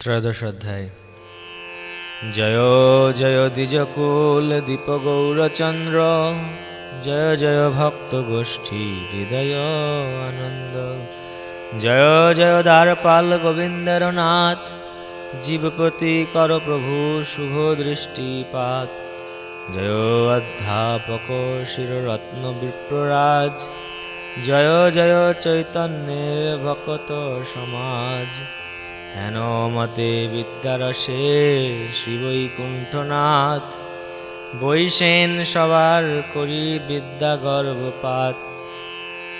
ত্রয়োদশ অধ্যায়। জয় জয় দ্বিজকুল দীপ গৌরচন্দ্র, জয় জয় ভক্ত গোষ্ঠী হৃদয় আনন্দ, জয় জয় দ্বারপাল গোবিন্দের নাথ জীবপতি কর প্রভু শুভ দৃষ্টিপাত, জয় অধ্যাপক শিররত্ন বিপ্ররাজ, জয় জয় চৈতন্যের ভকত সমাজ হেন মতে বিদ্যারসে শিবৈকুণ্ঠনাথ। বৈশেন সবার করি বিদ্যা গর্ভপাত।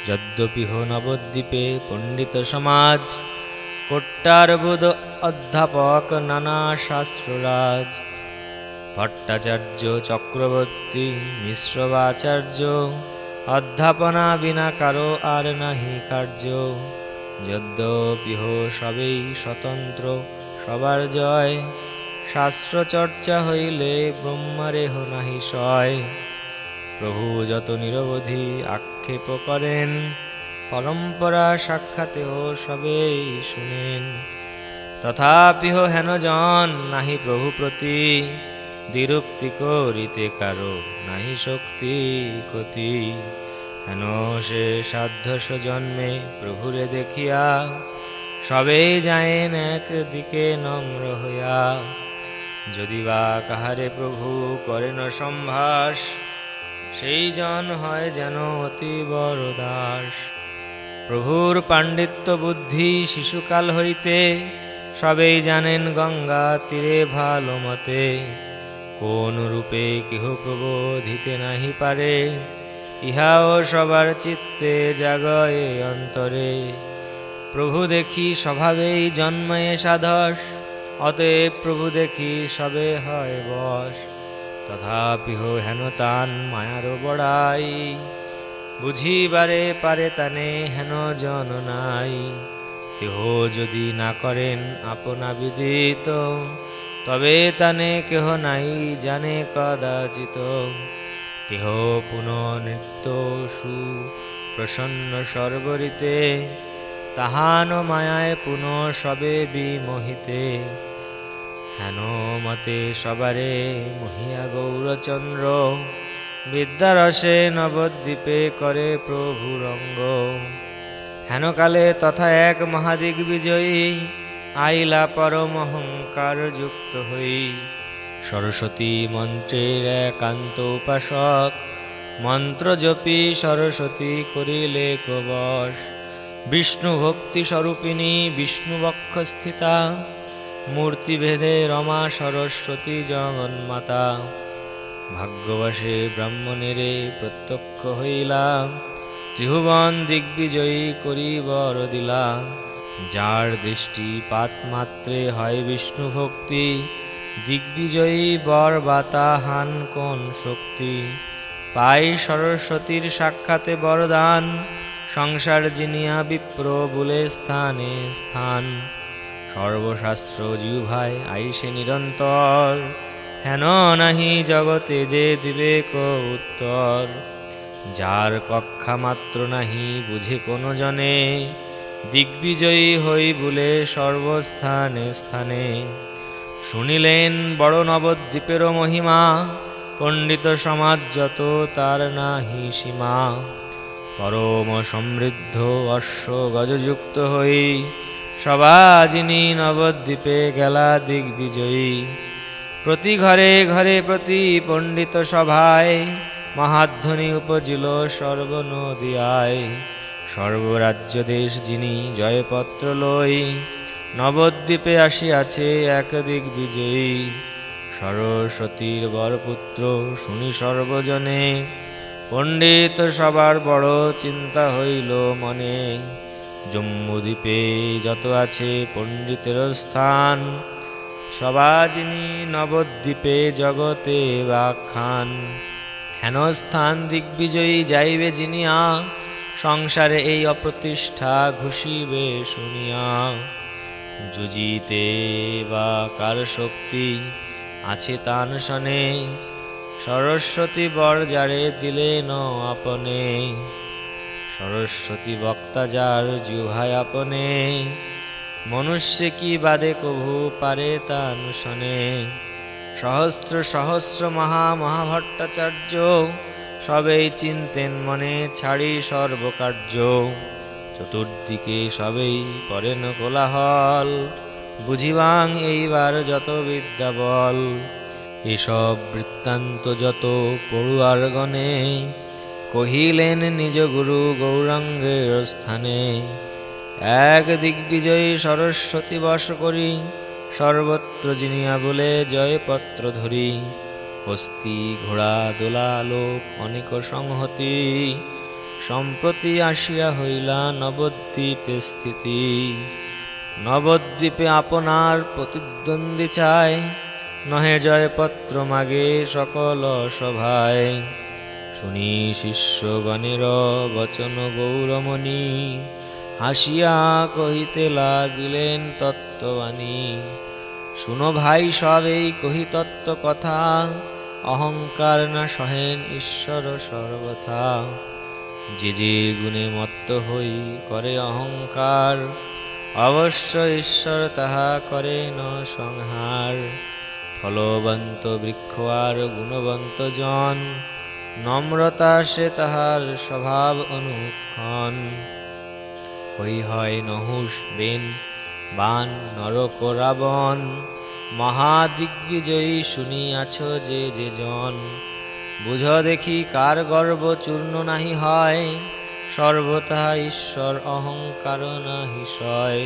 যদ্যপি হো নবদ্বীপে পণ্ডিত সমাজ। কোট্টারবুদ অধ্যাপক নানা শাস্ত্ররাজ। ভট্টাচার্য চক্রবর্তী, মিশ্রবাচার্য, অধ্যাপনা বিনা কারও আর নাহি কার্য। যদ্যপিহ সবেই স্বতন্ত্র, সবার জয়। শাস্ত্র চর্চা হইলে ব্রহ্মারেহ নাহি সয়। প্রভু যত নিরবধি আক্ষেপ করেন, পরম্পরা সাক্ষাতেও সবেই শুনেন। তথাপিহ হেন জন নাহি প্রভু প্রতি, দ্বিরুক্তি করিতে কারও নাহি শক্তি কতি হেন সে সাধ্যস জন্মে প্রভুরে দেখিয়া সবেই যায়েন একদিকে নম্র হইয়া। যদি বা কাহারে প্রভু করেন সম্ভাস সেই জন হয় যেন অতি বড় দাস। প্রভুর পাণ্ডিত্য বুদ্ধি শিশুকাল হইতে সবেই জানেন গঙ্গা তীরে ভালো মতে। কোন রূপে কেহ প্রবোধিতে নাহি পারে ইহাও সবার চিত্তে জাগয়ে অন্তরে। প্রভু দেখি স্বভাবেই জন্ময়ে সাধস, অতএব প্রভু দেখি সবে হয় বশ তথাপিহ হেন তান মায়ারও বড়াই, বুঝিবারে পারে তানে হেন জন নাই। কেহ যদি না করেন আপনা বিদিত, তবে তানে কেহ নাই জানে কদাচিত। কেহ পুনঃ নৃত্য সু প্রসন্ন সর্বরিতে, তাহান মায়ায় পুনঃ সবে বিমোহিতে। হেন মতে সবারে মহিয়া গৌরচন্দ্র, বিদ্যারসে নবদ্বীপে করে প্রভুরঙ্গ। হেনকালে তথা এক মহাদিক বিজয়ী আইলা পরম অহংকার যুক্ত হই। সরস্বতী মন্ত্রের একান্ত উপাসক। মন্ত্র জপি সরস্বতী করিলে কবশ বিষ্ণু ভক্তি স্বরূপিণী বিষ্ণু বক্ষ স্থিতা মূর্তিভেদে রমা সরস্বতী জগন্মাতা। ভাগ্যবশে ব্রাহ্মণেরে প্রত্যক্ষ হইলা। ত্রিভুবন দিগ্বিজয়ী করি বর দিলা যার দৃষ্টিপাত মাত্রে হয় বিষ্ণু ভক্তি দিগ্বিজয়ী বর বাতা হান কোন শক্তি? পাই সরস্বতীর সাক্ষাতে বরদান, সংসার জিনিয়া বিপ্র বলে স্থানে স্থান। সর্বশাস্ত্র জিউভাই আইসে নিরন্তর, হেন নাহি জগতে যে বিবেক উত্তর। যার কক্ষা মাত্র নাহি বুঝে কোন জনে, দিগ্বিজয়ী হই বলে সর্বস্থানে স্থানে। শুনিলেন বড় নবদ্বীপেরও মহিমা, পণ্ডিত সমাজ যত তার নাহি সীমা। পরম সমৃদ্ধ অশ্ব গজযুক্ত হই সবাজিনী নবদ্বীপে গেলা দিগ্বিজয়ী প্রতি ঘরে ঘরে প্রতি পণ্ডিত সভায়, মহাধ্বনি উপজিল সর্বনদিয়ায় সর্বরাজ্য দেশ যিনি জয়পত্র লই নবদ্বীপে আসিয়াছে একদিক বিজয়ী সরস্বতীর বরপুত্র শুনি সর্বজনে, পণ্ডিত সবার বড় চিন্তা হইল মনে। জম্মুদ্বীপে যত আছে পণ্ডিতের স্থান সবাজিনী নবদ্বীপে জগতে বাখান হেন স্থান দিগ্বিজয়ী যাইবে জিনিয়া সংসারে এই অপ্রতিষ্ঠা ঘুষিবে শুনিয়া। যুজিতে বা কার শক্তি আছে তান শনে সরস্বতী বর যারে দিলে ন আপনে? সরস্বতী বক্তা যার জিহায় আপনে? মনুষ্যে কি বাদে কভু পারে তা শনে সহস্র সহস্র মহা মহাভট্টাচার্য সবেই চিনতেন মনে ছাড়ি সর্বকার্য। চতুর্দিকে সবেই করেন কোলাহল। বুঝিবাং এইবার যত বিদ্যা বল, এসব বৃত্তান্ত যত পড়ুয়ার গণে, কহিলেন নিজ গুরু গৌরাঙ্গের স্থানে, এক দিগ্বিজয়ী সরস্বতী বশ করি, সর্বত্র জিনিয়া বলে জয়পত্র ধরি, হস্তি, ঘোড়া, দোলা, লোক, অনেক সংহতি সম্প্রতি আসিয়া হইলা নবদ্বীপে স্থিতি। নবদ্বীপে আপনার প্রতিদ্বন্দ্বী চায় নহে জয়পত্র মাগে সকল সভায়। শুনি শিষ্যগণের বচন গৌরমণি, হাসিয়া কহিতে লাগিলেন তত্ত্ববাণী। শুনো ভাই সবেই কহি তত্ত্ব কথা, অহংকার না সহেন ঈশ্বর সর্বথা। যে যে গুণে মত্ত হই, করে অহংকার। অবশ্য ঈশ্বর তাহা করে ন সংহার। ফলবন্ত বৃক্ষ আর গুণবন্ত জন, নম্রতা সে তাহার স্বভাব অনুক্ষণ। হই হয় নহুষ, বেন, বান, নরক, রাবণ। মহাদিগ্বিজয়ী শুনিয়াছ যে যে জন। বুঝ দেখি কার গর্ব চূর্ণ নাহি হয় সর্বথা ঈশ্বর অহংকার নাহি সয়।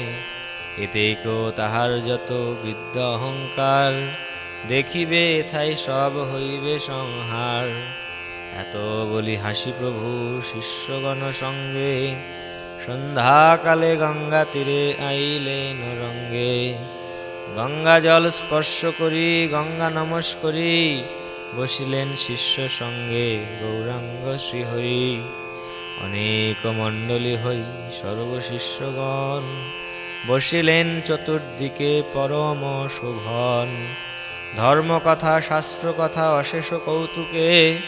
এতে কেউ তাহার যত বিদ্যা অহংকার, দেখিবে এথাই সব হইবে সংহার। এত বলি হাসি প্রভু শিষ্যগণ সঙ্গে, সন্ধ্যাকালে গঙ্গা তীরে আইলেন রঙ্গে। গঙ্গা জল স্পর্শ করি, গঙ্গা নমস্করি বসিলেন শিষ্য সঙ্গে গৌরাঙ্গ শ্রীহরি। অনেক মণ্ডলী হই সর্বশিষ্যগণ। বসিলেন চতুর্দিকে পরম শোভন ধর্মকথা, শাস্ত্রকথা, অশেষ কৌতুকে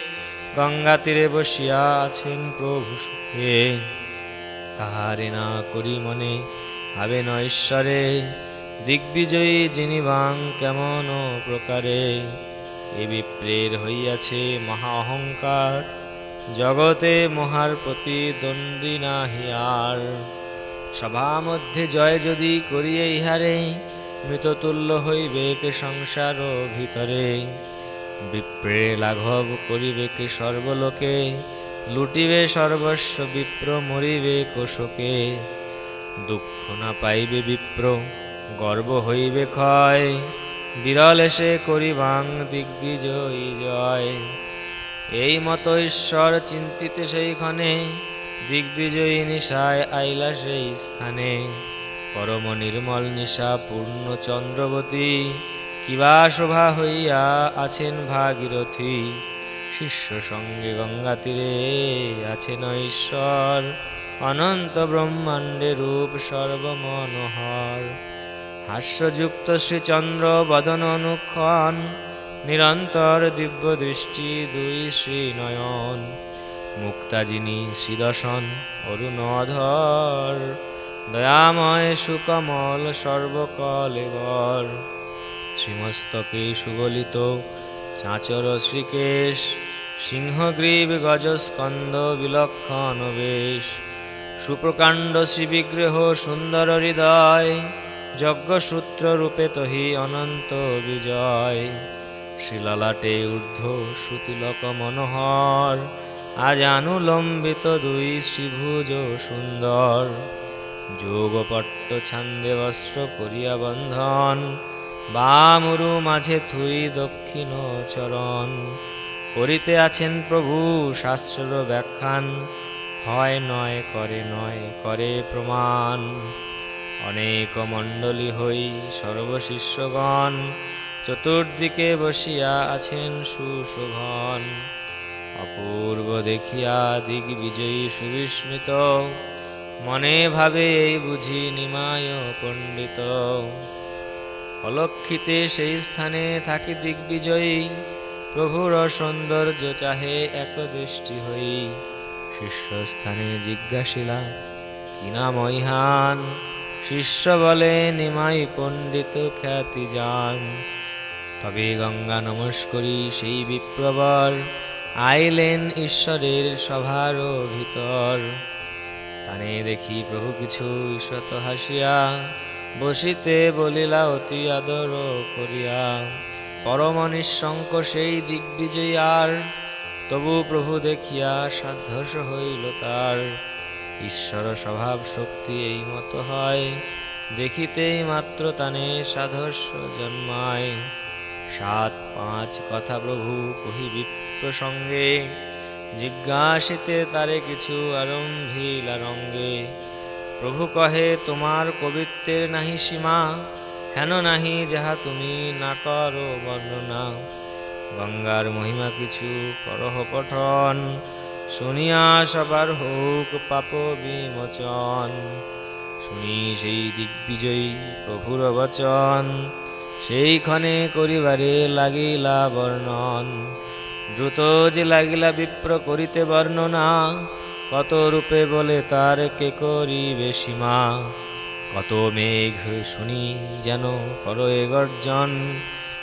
গঙ্গা তীরে বসিয়া আছেন প্রভু সুখে। কাহারে না করি মনে ভাবে ন ঈশ্বরে। দিগ্বিজয়ী যিনি বাং কেমন প্রকারে। এ বিপ্রের হইয়াছে মহা অহংকার, জগতে মহার প্রতি দ্বন্দ্বী নাহি আর। সভা মধ্যে জয় যদি করিয়ে ইহারে, মৃততুল্য হইবেকে সংসার ভিতরে। বিপ্রে লাঘব করিবেকে সর্বলোকে লুটিবে সর্বস্ব বিপ্র মরিবে কোশকে দুঃখ না পাইবে বিপ্র, গর্ব হইবে ক্ষয়। বিরল এসে করিবাং দিগ্বিজয়ী জয়। এই মতো ঈশ্বর চিন্তিতে সেইখানে, দিগ্বিজয়ী নিশায় আইলা সেই স্থানে। পরম নির্মল নিশা পূর্ণ চন্দ্রবতী, কিবা শোভা হইয়া আছেন ভাগীরথী। শিষ্য সঙ্গে গঙ্গা তীরে আছেন ঈশ্বর, অনন্ত ব্রহ্মাণ্ডে রূপ সর্বমনোহর। হাস্যযুক্ত শ্রীচন্দ্র বদন অনুক্ষণ নিরন্তর দিব্য দৃষ্টি দুই শ্রীনয়ন। মুক্তা যিনি শ্রীদর্শন অরুণধর, দয়াময় সুকমল সর্বকলেবর। শ্রীমস্তকে সুবলিত চাঁচর শ্রীকেশ, সিংহগ্রীব গজস্কন্দ বিলক্ষণ বেশ। সুপ্রকাণ্ড শ্রীবিগ্রহ সুন্দর হৃদয় যজ্ঞসূত্র রূপে তহি অনন্ত বিজয়। শিলালাটে ঊর্ধ্ব শ্রুতিলক মনোহর আজ আনুলম্বিত দুই শ্রীভুজ সুন্দর। যোগপট্ট ছান্দে বস্ত্র করিয়া বন্ধন, বামুরু মাঝে থুই দক্ষিণ চরণ। করিতে আছেন প্রভু শাস্ত্র ব্যাখ্যান, হয় নয়, করে নয়, করে প্রমাণ। অনেক মণ্ডলী হই সর্বশিষ্যগণ, চতুর্দিকে বসিয়া আছেন সুশোভন। অপূর্ব দেখিয়া দিগ্বিজয়ী সুবিস্মিত, মনে ভাবে এই বুঝি নিমায় পণ্ডিত। অলক্ষিতে সেই স্থানে থাকি দিগ্বিজয়ী, প্রভুর সৌন্দর্য চাহে এক দৃষ্টি হই। শীর্ষস্থানে জিজ্ঞাসিলা, কি নাম ইহান শিষ্য বলে, নিমাই পণ্ডিত খ্যাতি যান। তবে গঙ্গা নমস্করি সেই বিপ্রবর, আইলেন ঈশ্বরের সভার ভিতর। তানে দেখি প্রভু কিছু ঈষত হাসিয়া, বসিতে বলিলা, অতি আদর করিয়া। পরম নিঃশঙ্ক সেই দিগ্বিজয়ী আর, তবু প্রভু দেখিয়া সাধ্যস হইল তার। ঈশ্বর স্বভাব শক্তি এই মতো হয়, দেখিতেই মাত্র তানে সাধস্য জন্মায়। সাত পাঁচ কথা প্রভু কহি বিপ্রসঙ্গে, জিজ্ঞাসিতে তারে কিছু আরম্ভিলা রঙ্গে। প্রভু কহে, তোমার কবিত্বের নাহি সীমা, হেন নাহি যাহা তুমি না করো বর্ণনা। গঙ্গার মহিমা কিছু করহ পঠন শুনিয়া সবার হোক পাপ বিমোচন। শুনি সেই দিগ্বিজয়ী প্রভুর বচন। সেইক্ষণে করিবারে লাগিলা বর্ণন। দ্রুত যে লাগিলা বিপ্র করিতে বর্ণনা, কত রূপে বলে তার কে করিবে সীমা। কত মেঘ শুনি যেন করয়ে গর্জন,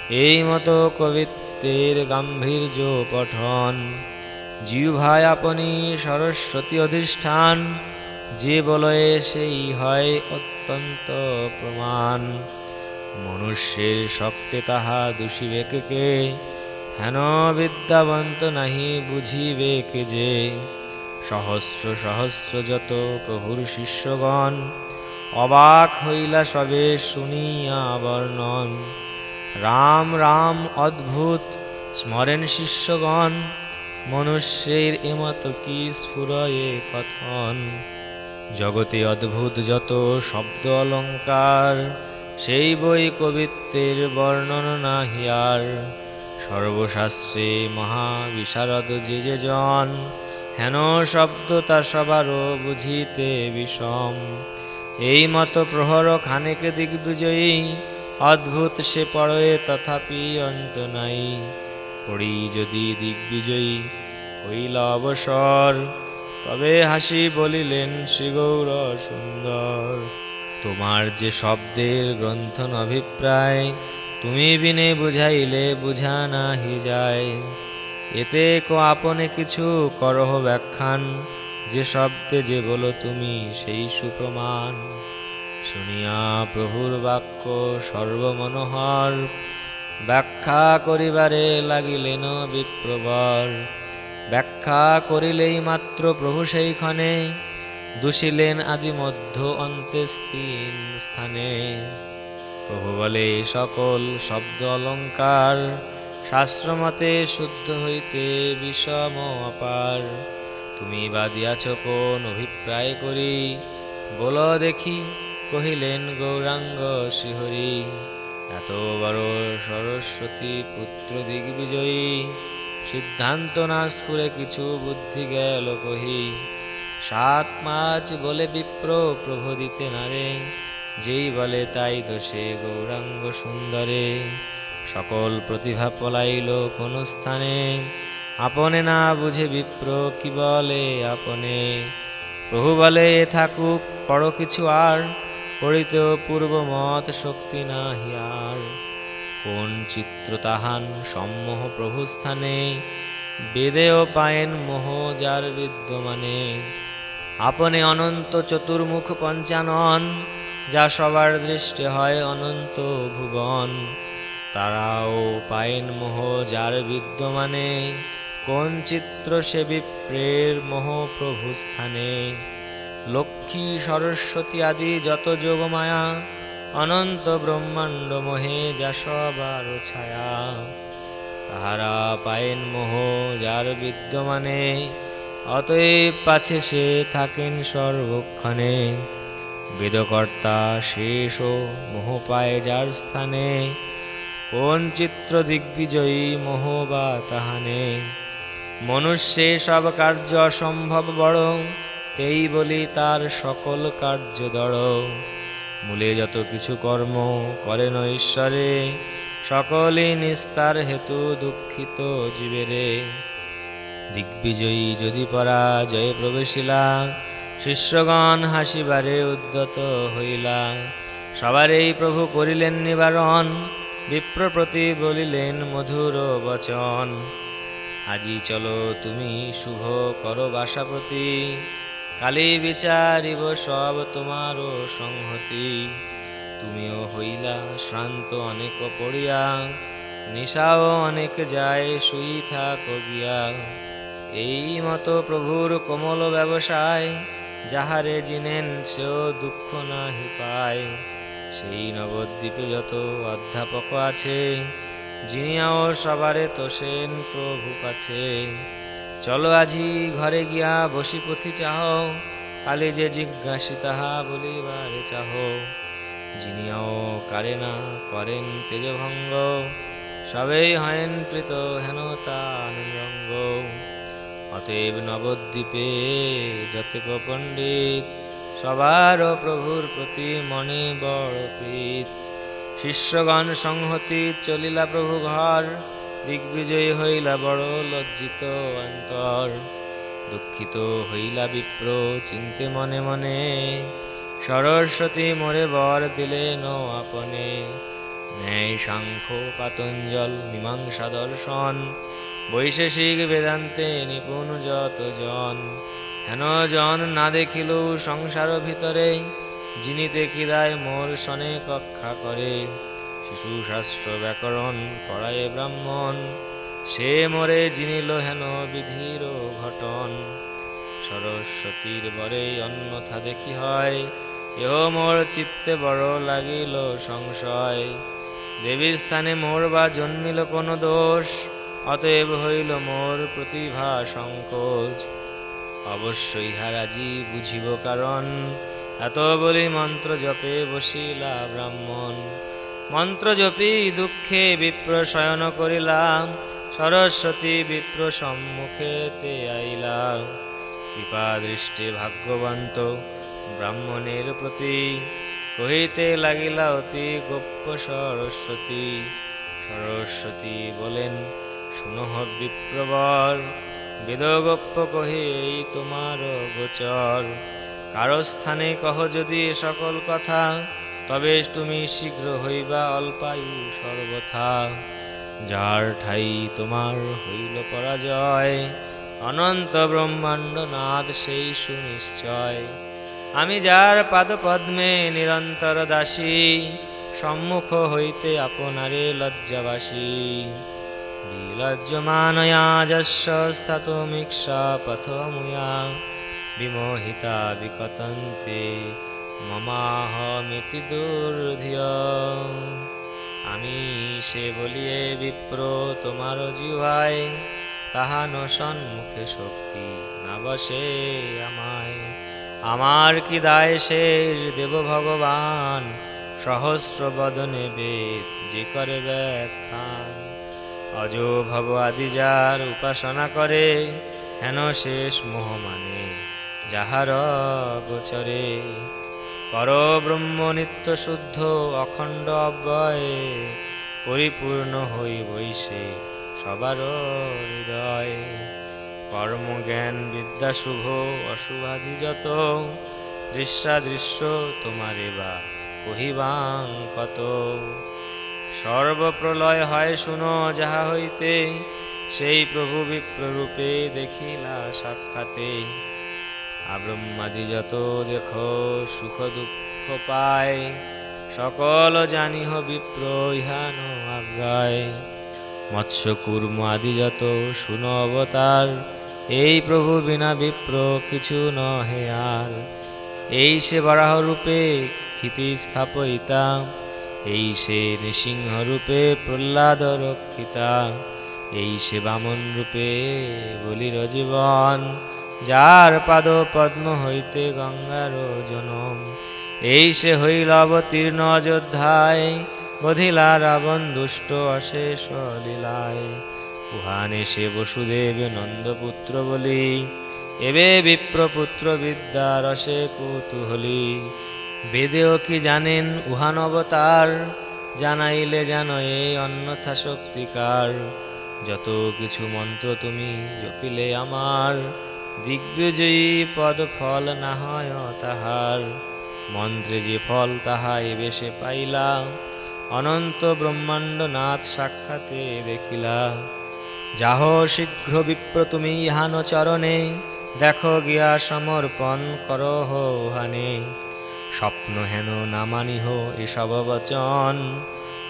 এই মতো কবিত্বের গাম্ভীর্য পঠন। জিউ ভাই আপনি সরস্বতী অধিষ্ঠান, যে বলয়ে সেই হয় অত্যন্ত প্রমাণ। মনুষ্যের শক্তে তাহা দূষিবে কে? হেন বিদ্যাবন্ত নাহি বুঝিবে কে যে? সহস্র সহস্র যত প্রভুর শিষ্যগণ, অবাক হইলা সবে শুনিয়া বর্ণন। রাম রাম, অদ্ভুত, স্মরেন শিষ্যগণ মনুষ্যের এমত কি স্ফুরয়ে কথন? জগতে অদ্ভুত যত শব্দ অলঙ্কার, সেই বই কবিত্বের বর্ণন নাহিয়ার সর্বশাস্ত্রে মহাবিশারদ যে যে জন, হেন শব্দ তা সবারও বুঝিতে বিষম। এই মতো প্রহর খানেক দিগ্বিজয়ী, অদ্ভুত সে পড়ে তথাপি অন্ত নাই। পড়ি যদি দিগ্বিজয়ী হইল অবসর। তবে হাসি বলিলেন শ্রীগৌর সুন্দর, তোমার যে শব্দের গ্রন্থন অভিপ্রায়, তুমি বিনে বুঝাইলে বুঝা নাহি যায়। এতে কো আপনে কিছু করহ ব্যাখ্যান, যে শব্দে যে বলো তুমি সেই সুপ্রমাণ। শুনিয়া প্রভুর বাক্য সর্বমনোহর ব্যাখ্যা করিবারে লাগিলেন বিপ্রবর। ব্যাখ্যা করিলেই মাত্র প্রভু সেইক্ষণে দূষিলেন আদি মধ্য অন্ত্যেস্তিন স্থানে। প্রভু বলে, সকল শব্দ অলঙ্কার, শাস্ত্রমতে শুদ্ধ হইতে বিষম অপার। তুমি বা দিয়াছ কোন অভিপ্রায় করি? বল দেখি, কহিলেন গৌরাঙ্গ শ্রীহরি এত বড় সরস্বতী পুত্র দিগ্বিজয়ী, সিদ্ধান্ত না কিছু বুদ্ধি গেল কহি। সাত মাছ বলে বিপ্র, প্রভু দিতে নারে যেই বলে তাই দোষে গৌরাঙ্গ সুন্দরে। সকল প্রতিভা পলাইল কোন স্থানে। আপনে না বুঝে বিপ্র কি বলে আপনে। প্রভু বলে, এ থাকুক পড় কিছু আর। পড়িতেও পূর্বমত শক্তি নাহি আর। কোন চিত্র তাহান সম্মোহ প্রভু স্থানে বেদেও পায়েন মোহ যার বিদ্যমানে। আপনে অনন্ত চতুর্মুখ পঞ্চানন, যা সবার দৃষ্টে হয় অনন্ত ভুবন। তারাও পায়েন মোহ যার বিদ্যমানে, কোন চিত্র সে বিপ্রের মোহ প্রভু স্থানে লক্ষ্মী সরস্বতী আদি যত যোগমায়া, অনন্ত ব্রহ্মাণ্ড মোহে যা সবার ছায়া। তাহারা পায়েন মোহ যার বিদ্যমানে, অতএব পাছে সে থাকেন সর্বক্ষণে। বেদকর্তা শেষ ও মোহ পায় যার স্থানে, কোন চিত্র দিগ্বিজয়ী মোহ বা তাহানে। মনুষ্যে সব কার্য অসম্ভব বড় তেই বলি তার সকল কার্য দড়। মূলে যত কিছু কর্ম করেন ঈশ্বরে সকলে নিস্তার হেতু দুঃখিত জীবেরে। দিগ্বিজয়ী যদি পরাজয়ে প্রবেশিলা, শিষ্যগণ হাসিবারে উদ্যত হইলা। সবারই প্রভু করিলেন নিবারণ বিপ্রপ্রতি বলিলেন মধুর বচন। আজি চলো তুমি শুভ করো বাসাপতি। কালী বিচারিব সব তোমারও সংহতি। তুমিও হইলা শ্রান্ত অনেক পড়িয়া, নিশাও অনেক যায় শুই থাকো গিয়া। এই মতো প্রভুর কোমল ব্যবসায়, যাহারে জিনেন সেও দুঃখ নাহি পায়। সেই নবদ্বীপে যত অধ্যাপক আছে যিনিয়াও সবারে তোষেন প্রভু কাছে। চলো আজি ঘরে গিয়া বসি পুঁথি চাহ, কালে যে জিজ্ঞাসি তাহা বলিবারে চাহ। যিনিয়াও কারে না করেন তেজভঙ্গ, সবেই হয়েন প্রীত হেন তান রঙ্গ অতএব নবদ্বীপে যতেক পণ্ডিত, সবার প্রভুর প্রতি মনে বড় প্রীত। শিষ্যগণ সংহতি চলিলা প্রভু ঘর দিগ্বিজয়ী হইলা বড় লজ্জিত অন্তর। দুঃখিত হইলা বিপ্র, চিন্তে মনে মনে। সরস্বতী মোরে বর দিলে ন আপনে। ন্যায় সাংখ্য, পাতঞ্জল, মীমাংসা দর্শন, বৈশেষিক বেদান্তে নিপুণ যত জন হেন জন না দেখিল সংসার ভিতরে যিনিতে কিদায় মোর সনে কক্ষা করে। শিশু শাস্ত্র ব্যাকরণ পড়ায় ব্রাহ্মণ। সে মোরে জিনিল হেন বিধির ঘটন। সরস্বতীর বরে অন্যথা দেখি হয়, এহ মোর চিত্তে বড় লাগিল সংশয়। দেবীর স্থানে মোর বা জন্মিল কোন দোষ, অতএব হইল মোর প্রতিভা সংকোচ। অবশ্যই হারাজি বুঝিব কারণ, এত বলি মন্ত্র জপে বসিলা ব্রাহ্মণ। মন্ত্র জপি দুঃখে বিপ্র শয়ন করিলাম, সরস্বতী বিপ্র সম্মুখে তে আইলাম। কৃপা দৃষ্টি ভাগ্যবন্ত, ব্রাহ্মণের প্রতি কহিতে লাগিলা অতি গোপ্য সরস্বতী। সরস্বতী বলেন, শুনহ বিপ্রবর বেদগপ্য কহে এই তোমার গোচর। কারও স্থানে কহ যদি সকল কথা তবে তুমি শীঘ্র হইবা অল্পায়ু সর্বথা। যার ঠাই তোমার হইল পরাজয়, অনন্ত ব্রহ্মাণ্ড নাদ সেই সুনিশ্চয়। আমি যার পাদপদ্মে নিরন্তর দাসী, সম্মুখ হইতে আপনারে লজ্জাবাসী। বিলজ্জমানয়া যস্য পথমুয়া বিমোহিতা বিকতন্তে। মমাহমিতি দুর্ধিয়। আমি সে বলিয়ে বিপ্র তোমার জিহায় তাহা ন সন্মুখে শক্তি না বসে আমায়। আমার কি দায় শেষ দেব ভগবান, সহস্র বদনে বেদ যে করে ব্যাখ্যান। অজ ভব আদি যার উপাসনা করে, হেন শেষ মোহ মানে যাহার গোচরে পরব্রহ্ম নিত্য শুদ্ধ অখণ্ড অব্যয়ে পরিপূর্ণ হই বৈশে সবার হৃদয়। কর্মজ্ঞান বিদ্যা শুভ, অশুভাদি যত দৃশ্যাদৃশ্য তোমারে বা কহিবাং কত। সর্বপ্রলয় হয় শুনো যাহা হইতে, সেই প্রভু বিপ্ররূপে দেখিলা সাক্ষাতে। আব্রহ্মাদি যত দেখো সুখ দুঃখ পায়, সকল জানিহ বিপ্র ইহান আজ্ঞায়। মৎস্য, কুর্ম আদি যত শুন অবতার, এই প্রভু বিনা বিপ্র কিছু নহে আর। এই সে বরাহ রূপে ক্ষিতি স্থাপয়িতা, এই সে নৃসিংহ রূপে প্রহ্লাদ রক্ষিতা, এই সে বামন রূপে বলির জীবন যার পাদ পদ্ম হইতে গঙ্গার জনম। এই সে হইল অবতীর্ণ অযোধ্যায়, বধিলা রাবণ দুষ্ট অশেষ লীলায়। উহানে সে বসুদেব নন্দপুত্র বলি, এবে বিপ্রপুত্র বিদ্যা রসে কুতুহলী। বেদেও কি জানেন উহান অবতার, জানাইলে জানো এই অন্যথা শক্তিকার যত কিছু মন্ত্র তুমি জপিলে আমার দিগ্বিজয়ী পদ ফল না হয় তাহার। মন্ত্রে যে ফল তাহাই বেশে পাইলা, অনন্ত ব্রহ্মাণ্ড নাথ সাক্ষাতে দেখিলা। যাহ শীঘ্র বিপ্র তুমি ইহান চরণে, দেখো গিয়া সমর্পণ করহ হানে স্বপ্ন হেন নামানিহ এসব বচন,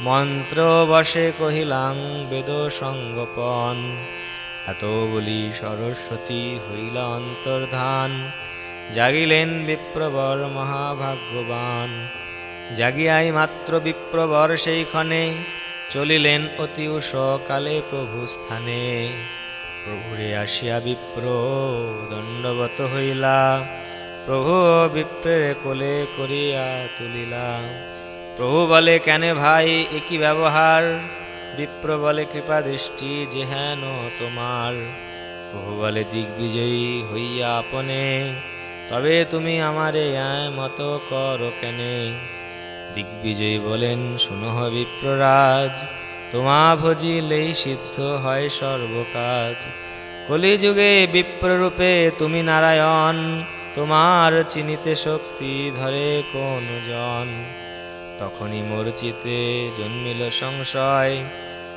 মন্ত্র বসে কহিলাং বেদ সঙ্গপন এত বলি সরস্বতী হইল অন্তর্ধান। জাগিলেন বিপ্রবর মহাভাগ্যবান। জাগিয়াই মাত্র বিপ্রবর সেইক্ষণে চলিলেন অতি উষ কালে প্রভু স্থানে প্রভুরে আসিয়া বিপ্র দণ্ডবত হইলা, প্রভু বিপ্রের কোলে করিয়া তুলিলা। প্রভু বলে, কেন ভাই একই ব্যবহার? বিপ্র বলে কৃপা দৃষ্টি যে হেন তোমার। প্রভু বলে দিগ্বিজয়ী হইয়া আপনে, তবে তুমি আমারে আয় মতো করো কেনে। দিগ্বিজয়ী বলেন শুনহ বিপ্ররাজ, তোমা ভজিলেই সিদ্ধ হয় সর্বকাজ। কলিযুগে বিপ্ররূপে তুমি নারায়ণ, তোমার চিনিতে শক্তি ধরে কোন জন? তখনই মোর চিতে জন্মিল সংশয়।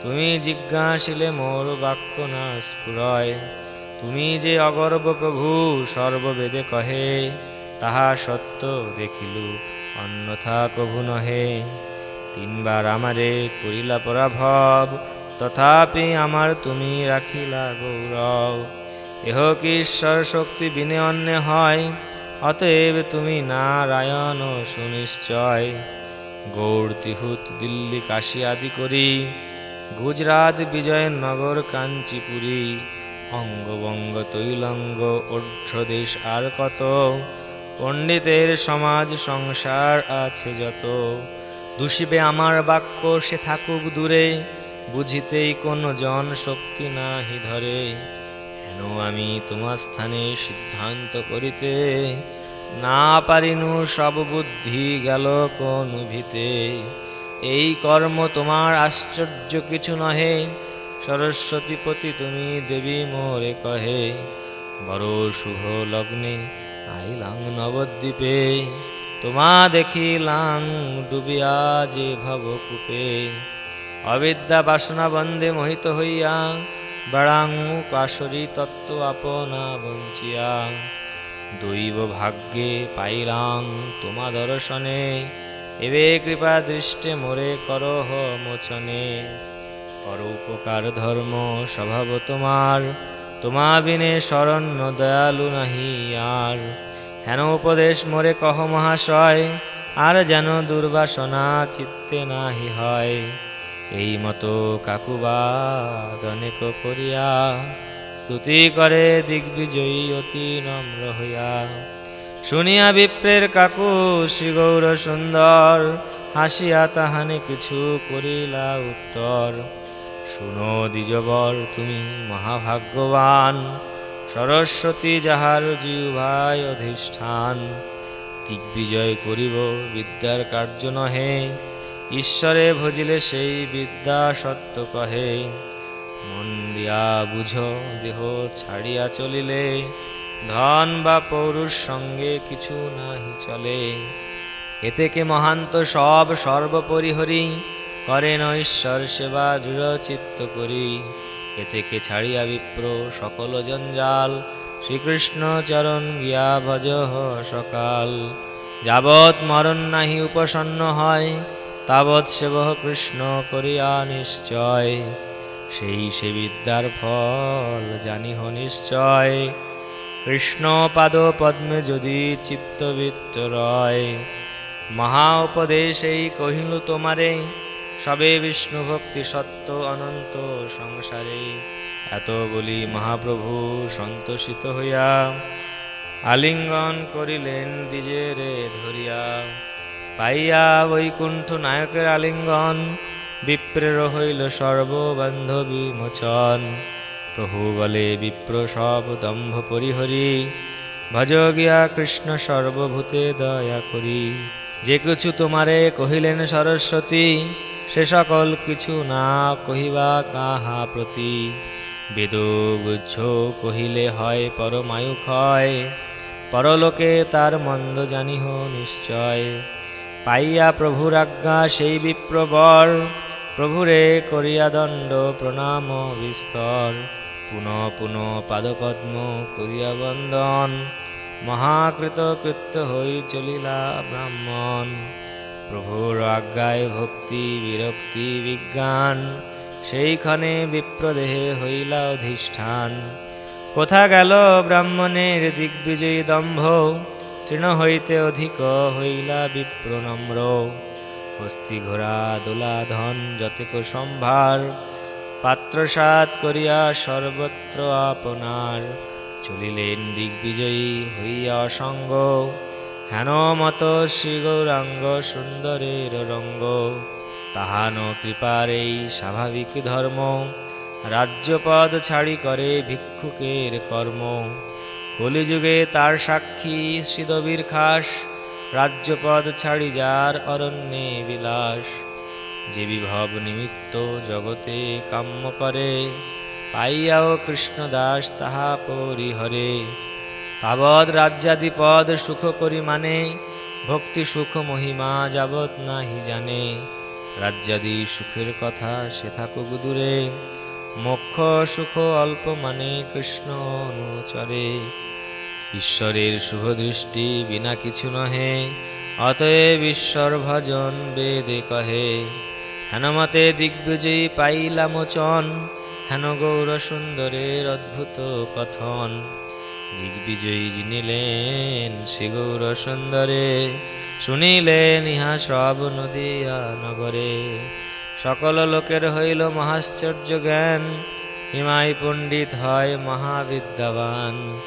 তুমি জিজ্ঞাসিলে মোর বাক্য না স্ফুরয়। তুমি যে অগর্ব প্রভু, সর্ববেদে কহে, তাহা সত্য দেখিলু, অন্যথা কভু নহে। তিনবার আমারে করিলা পরাভব, তথাপি আমার তুমি রাখিলা গৌরব। এহ কি ঈশ্বর শক্তি বিনে অন্য হয়, অতএব তুমি নারায়ণ সুনিশ্চয়। গৌড় তিহুত, দিল্লি, কাশী আদি করি। গুজরাট, বিজয়নগর, কাঞ্চিপুরী অঙ্গবঙ্গ তৈলঙ্গ দেশ আর কত। পণ্ডিতের সমাজ, সংসার আছে যত। দূষিবে আমার বাক্য, সে থাকুক দূরে। বুঝিতেই কোনো জন শক্তি নাহি ধরে। হেন আমি তোমার স্থানে সিদ্ধান্ত করিতে না পারিনু সব বুদ্ধি গেল কোন ভিতে। এই কর্ম তোমার আশ্চর্য কিছু নহে, সরস্বতীপতি তুমি দেবী মোরে কহে। বড় শুভ লগ্নে আইলাং নবদ্বীপে, তোমা দেখিলাং ডুবিয়া যে ভবকূপে। অবিদ্যা বাসনা বন্দে মোহিত হইয়া বেড়াং পাশরি তত্ত্ব আপনা বঞ্চিয়া। দৈব ভাগ্যে পাইলাং তোমা দর্শনে। এবে কৃপা দৃষ্টে মোরে করহ মোচনে। পরোপকার ধর্ম স্বভাব তোমার, তোমা বিনে শরণ্য দয়ালু নাহি আর। হেন উপদেশ মোরে কহ মহাশয়, আর যেন দুর্বাসনা চিত্তে নাহি হয়। এই মতো কাকুবাদ অনেক করিয়া স্তুতি করে দিগ্বিজয়ী অতি নম্র হইয়া। শুনিয়া বিপ্রের কাকু শ্রী গৌর সুন্দর, হাসিয়া তাহানে কিছু করিলা উত্তর। শুনো দ্বিজবর, তুমি মহাভাগ্যবান, সরস্বতী যাহার জিহ্বায় অধিষ্ঠান, দিগ্বিজয় করিব, বিদ্যার কার্য নহে, ঈশ্বরে ভজিলে সেই বিদ্যা সত্য কহে। মন দিয়া বুঝ, দেহ ছাড়িয়া চলিলে, ধন বা পৌরুষ সঙ্গে কিছু নাহি চলে। এতে কে মহান্ত সব সর্বপরিহরি করেন ঈশ্বর সেবা দৃঢ় চিত্ত করি। এতে কে ছাড়িয়া বিপ্র সকল জঞ্জাল, শ্রীকৃষ্ণ চরণ গিয়া ভজ সকাল। যাবৎ মরণ নাহি উপসন্ন হয়, তাবৎ সেব কৃষ্ণ করিয়া নিশ্চয়। সেই সে বিদ্যার ফল, জানিহ নিশ্চয়। কৃষ্ণ পাদ পদ্মে যদি চিত্তবৃত্ত রয়, মহা উপদেশেই কহিলু তোমারে, সবে বিষ্ণু ভক্তি সত্য অনন্ত সংসারে। এত বলি মহাপ্রভু সন্তোষিত হইয়া, আলিঙ্গন করিলেন দ্বিজেরে ধরিয়া। পাইয়া বৈকুণ্ঠ নায়কের আলিঙ্গন বিপ্রের হইল সর্ববান্ধবী মোচন। প্রভু বলে, বিপ্র, সব দম্ভ পরিহরি। ভজ গিয়া কৃষ্ণ সর্বভূতে দয়া করি। যে কিছু তোমারে কহিলেন সরস্বতী, সে সকল কিছু না কহিবা কাহা প্রতি। বেদগুচ্ছ কহিলে হয় পরমায়ু ক্ষয়। পরলোকে তার মন্দ জানিহ নিশ্চয়। পাইয়া প্রভুর আজ্ঞা, সেই বিপ্রবর। প্রভুরে করিয়া দণ্ড, প্রণাম বিস্তর। পুনঃ পুনঃ পাদপদ্ম করিয়া বন্দন। মহাকৃত কৃত্য হই চলিলা ব্রাহ্মণ। প্রভুর আজ্ঞায় ভক্তি, বিরক্তি, বিজ্ঞান, সেইখানে বিপ্রদেহে হইলা অধিষ্ঠান। কোথা গেল ব্রাহ্মণের দিগ্বিজয়ী দম্ভ? তৃণ হইতে অধিক হইলা বিপ্রনম্র। হস্তি ঘোড়া, দোলা, ধন যতেক সম্ভার। পাত্রসাত করিয়া সর্বত্র আপনার। চলিলেন দিগ্বিজয়ী হইয়া অসঙ্গ। হেন মত শ্রী গৌরাঙ্গ সুন্দরের রঙ্গ। তাহান কৃপার এই স্বাভাবিক ধর্ম। রাজ্যপদ ছাড়ি করে ভিক্ষুকের কর্ম। কলিযুগে তার সাক্ষী শ্রীদবীর খাস। রাজ্যপদ ছাড়ি যার অরণ্যে বিলাস। যে বিভব নিমিত্ত জগতে কাম্য করে, পাইয়াও কৃষ্ণদাস তাহা পরিহরে। তাবৎ রাজ্যাদিপদ সুখ করি মানে ভক্তি সুখ মহিমা যাবৎ নাহি জানে। রাজ্যাদি সুখের কথা সে থাকুক দূরে, মোক্ষ সুখ অল্প মানে কৃষ্ণ অনুচরে। ঈশ্বরের শুভ দৃষ্টি বিনা কিছু নহে, অতএব ঈশ্বর ভজন বেদে কহে হেনমতে দিগ্বিজয়ী পাইলা মোচন হেন গৌর সুন্দরের অদ্ভুত কথন। দিগ্বিজয়ী জিনিলেন শ্রী গৌর সুন্দরে, শুনিলেন ইহা সব নদিয়া নগরে। সকল লোকের হইল মহাশ্চর্য জ্ঞান হিমাই পণ্ডিত হয় মহাবিদ্যাবান।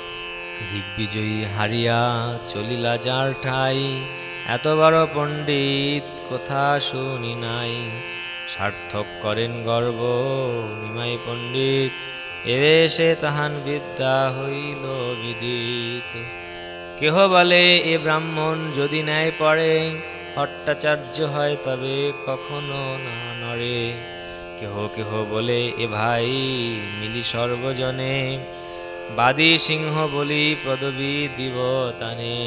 দিগ্বিজয়ী হারিয়া চলিলা যার ঠাই। এত বড় পণ্ডিত কোথা শুনি নাই। সার্থক করেন গর্ব, নিমাই পণ্ডিত, এবে সে তাহান বিদ্যা হইল বিদিত। কেহ বলে এ ব্রাহ্মণ যদি ন্যায় পড়ে, ভট্টাচার্য হয় তবে কখনো না নড়ে। কেহ কেহ বলে এ ভাই মিলি সর্বজনে বাদী সিংহ বলি পদবী দিব তানে।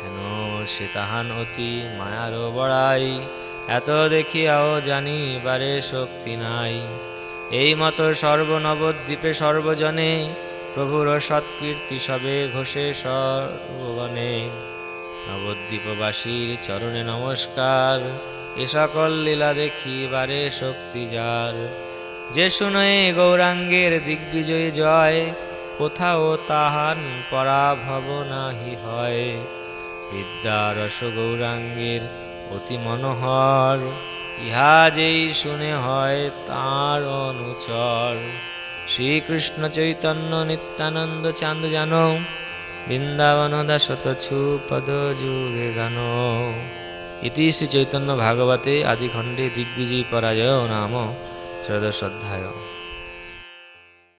হেন সে তাহান অতি মায়ারও বড়াই। এত দেখিয়াও জানিবারে শক্তি নাই। এই মতো সর্বনবদ্বীপে সর্বজনে প্রভুর সৎকীর্তি সবে ঘোষে সর্বগণে। নবদ্বীপবাসীর চরণে নমস্কার, এ সকল লীলা দেখি বারে শক্তি যার। যে শুনয়ে গৌরাঙ্গের দিগ্বিজয়ী জয় কোথাও তাহান পরাভব নাহি হয়। বিদ্যারস গৌরাঙ্গের অতি মনোহর, ইহা যেই শুনে হয় তার অনুচর। শ্রীকৃষ্ণ চৈতন্য নিত্যানন্দ চাঁদ জানো, বৃন্দাবন দাসত ছু পদ যুগে গান ইতি শ্রী চৈতন্য ভাগবতে আদিখণ্ডে দিগ্বিজয়ী পরাজয় নাম অধ্যায়।